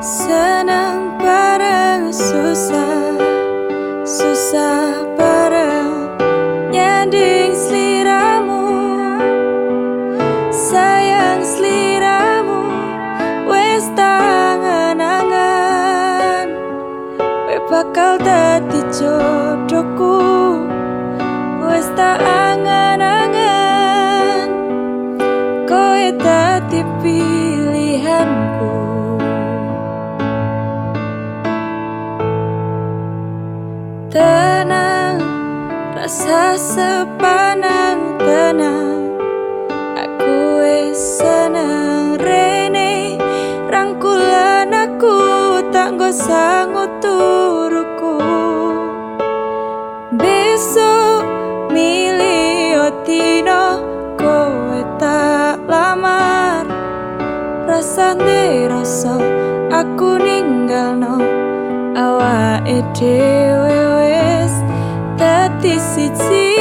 Senang, bareng susah Susah bareng nyanding seliramu. Sayang seliramu wes tangan-angan We bakal dadi jodohku. Wes angan-angan sepanang tenang. Aku seneng rene. Rangkulan aku tak sangut turuku. Besok milih otino kowe tak lamar. Rasane rasa aku ninggal no wis dadi siji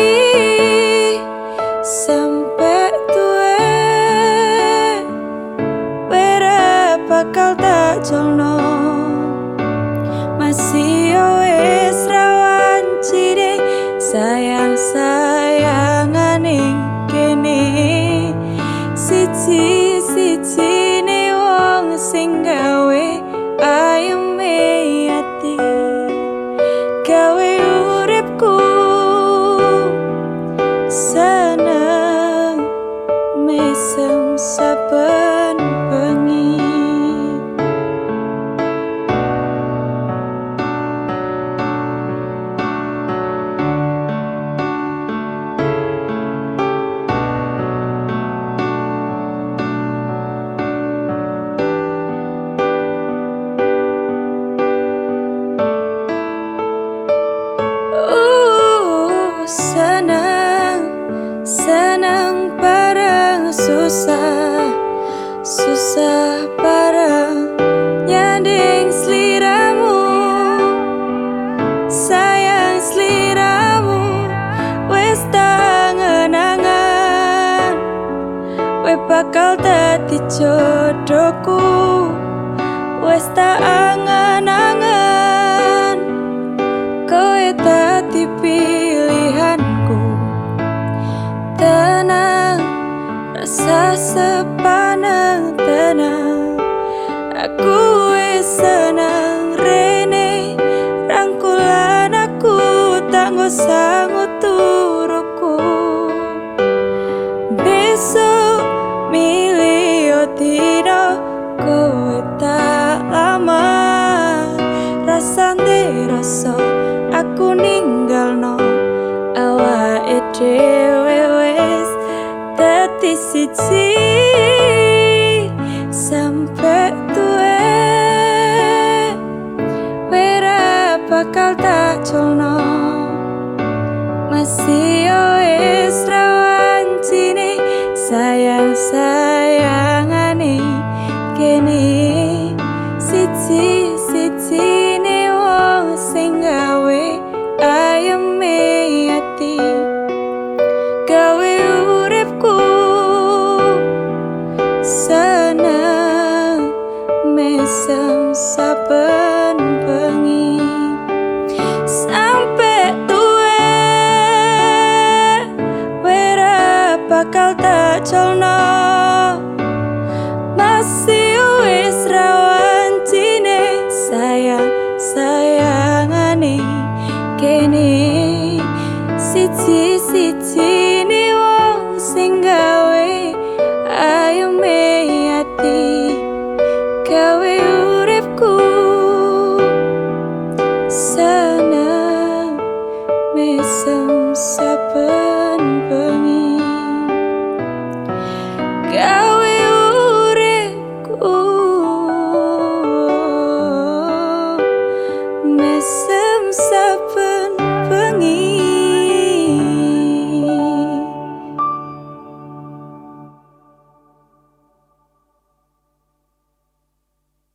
sampe tuwe bakal tak jono susah bareng nyanding seliramu, sayang seliramu, wes tangan-angan, we bakal dadi jodohku, wes tak angan-angan. Tenang Aku wis seneng rene. Rangkulan aku tak sangut turuku Besok milih otino kowe tak lama. Rasane rasa aku ninggal no Awake dhewe wis dadi siji Sampe tuwe. Wera bakal tak jono Masih wis rawan cini Sayang sayangane kene siji siji cono masih wis rawancine sayang sayangane kene siji siji